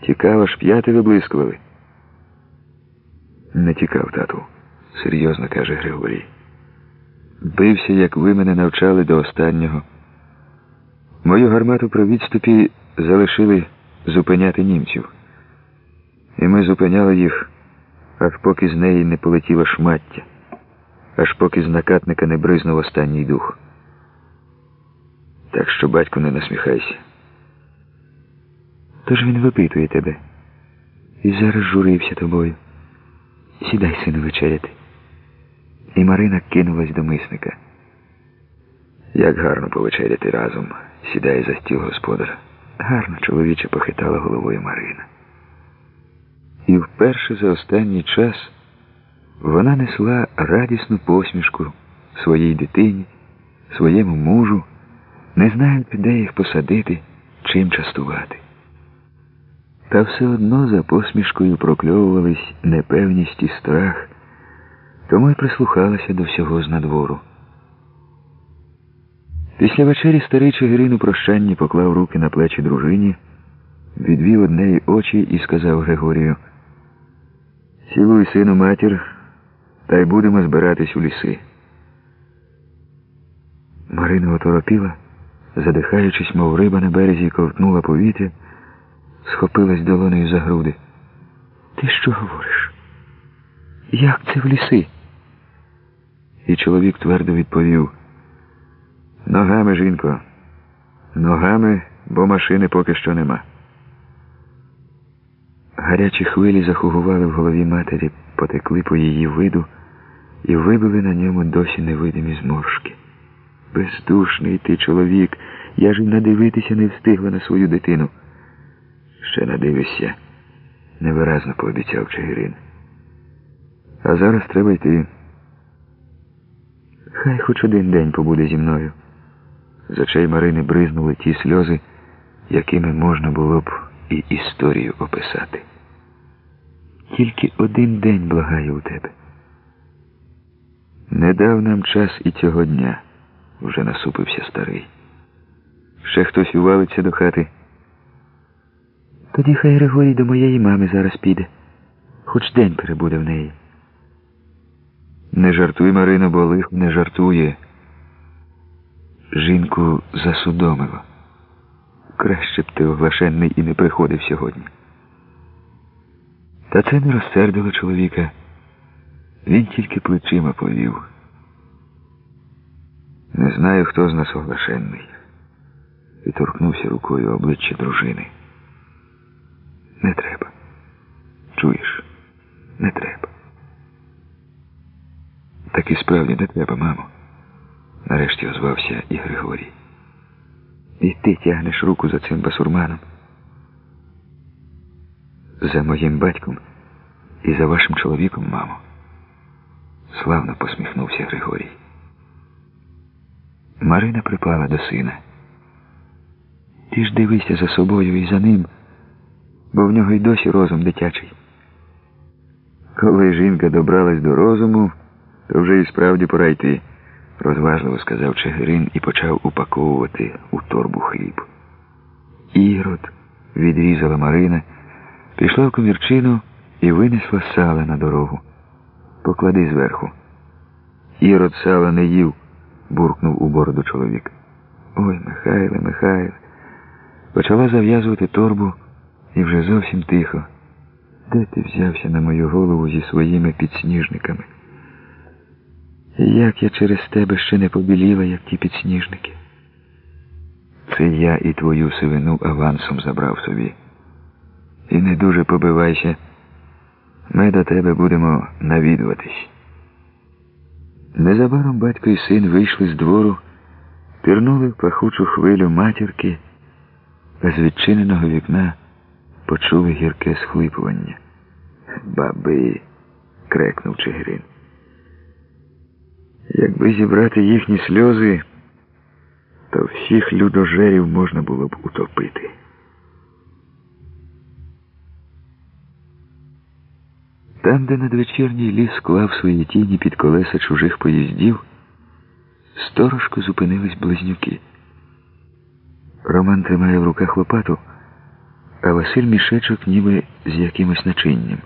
Тікав, аж п'яти виблискували. Не тікав, тату, серйозно каже Григорій. Бився, як ви мене навчали до останнього. Мою гармату при відступі залишили зупиняти німців. І ми зупиняли їх, аж поки з неї не полетіло шмаття, аж поки з накатника не бризнув останній дух. Так що, батько, не насміхайся. Тож він випитує тебе. І зараз журився тобою. Сідай, сину, вечеряти. І Марина кинулась до мисника. Як гарно повечеряти разом, сідає за стіл господар. Гарно, чоловіче, похитала головою Марина. І вперше за останній час вона несла радісну посмішку своїй дитині, своєму мужу, не знаючи, де їх посадити, чим частувати. Та все одно за посмішкою прокльовувались непевність і страх, тому й прислухалася до всього з надвору. Після вечері старий Чигирин у прощанні поклав руки на плечі дружині, відвів од неї очі і сказав Григорію, Цілуй, сину, матір, та й будемо збиратись у ліси. Марина оторопіла, задихаючись, мов риба на березі, ковтнула повітря, схопилась долонею за груди. Ти що говориш? Як це в ліси? І чоловік твердо відповів. Ногами, жінко, ногами, бо машини поки що нема. Гарячі хвилі захугували в голові матері, потекли по її виду і вибили на ньому досі невидимі зморшки. Бездушний ти чоловік, я ж і надивитися не встигла на свою дитину. Ще надивишся, невиразно пообіцяв Чигирин. А зараз треба йти. Хай хоч один день побуде зі мною. З очей Марини бризнули ті сльози, якими можна було б і історію описати. Тільки один день благаю у тебе. Не дав нам час і цього дня, вже насупився старий. Ще хтось увалиться до хати. Тоді хай Григорій до моєї мами зараз піде, хоч день перебуде в неї. Не жартуй, Марино, бо лихо не жартує. Жінку засудомило. Краще б ти оглашенний і не приходив сьогодні. Та це не розсердило чоловіка. Він тільки плечима повів. Не знаю, хто з нас оглашенний. І торкнувся рукою обличчя дружини. Не треба. Чуєш? Не треба. Так і справді не треба, мамо. Нарешті озвався і Григорій. І ти тягнеш руку за цим басурманом. За моїм батьком і за вашим чоловіком, мамо. Славно посміхнувся Григорій. Марина припала до сина. Ти ж дивися за собою і за ним, бо в нього й досі розум дитячий. Коли жінка добралась до розуму, вже і справді пора йти, розважливо сказав Чигирин і почав упаковувати у торбу хліб. Ірод відрізала Марина, пішла в комірчину і винесла сала на дорогу. Поклади зверху. Ірод сала не їв, буркнув у бороду чоловік. Ой, Михайле, Михайле. Почала зав'язувати торбу і вже зовсім тихо. Де ти взявся на мою голову зі своїми підсніжниками? Як я через тебе ще не побіліла, як ті підсніжники? Це я і твою сивину авансом забрав собі. І не дуже побивайся. Ми до тебе будемо навідуватись. Незабаром батько і син вийшли з двору, пірнули в пахучу хвилю матірки, а з відчиненого вікна почули гірке схлипування. Баби, крекнув Чигирин. Якби зібрати їхні сльози, то всіх людожерів можна було б утопити. Там, де надвечірній ліс склав свої тіні під колеса чужих поїздів, сторожко зупинились близнюки. Роман тримає в руках лопату, а Василь мішечок ніби з якимось начинням.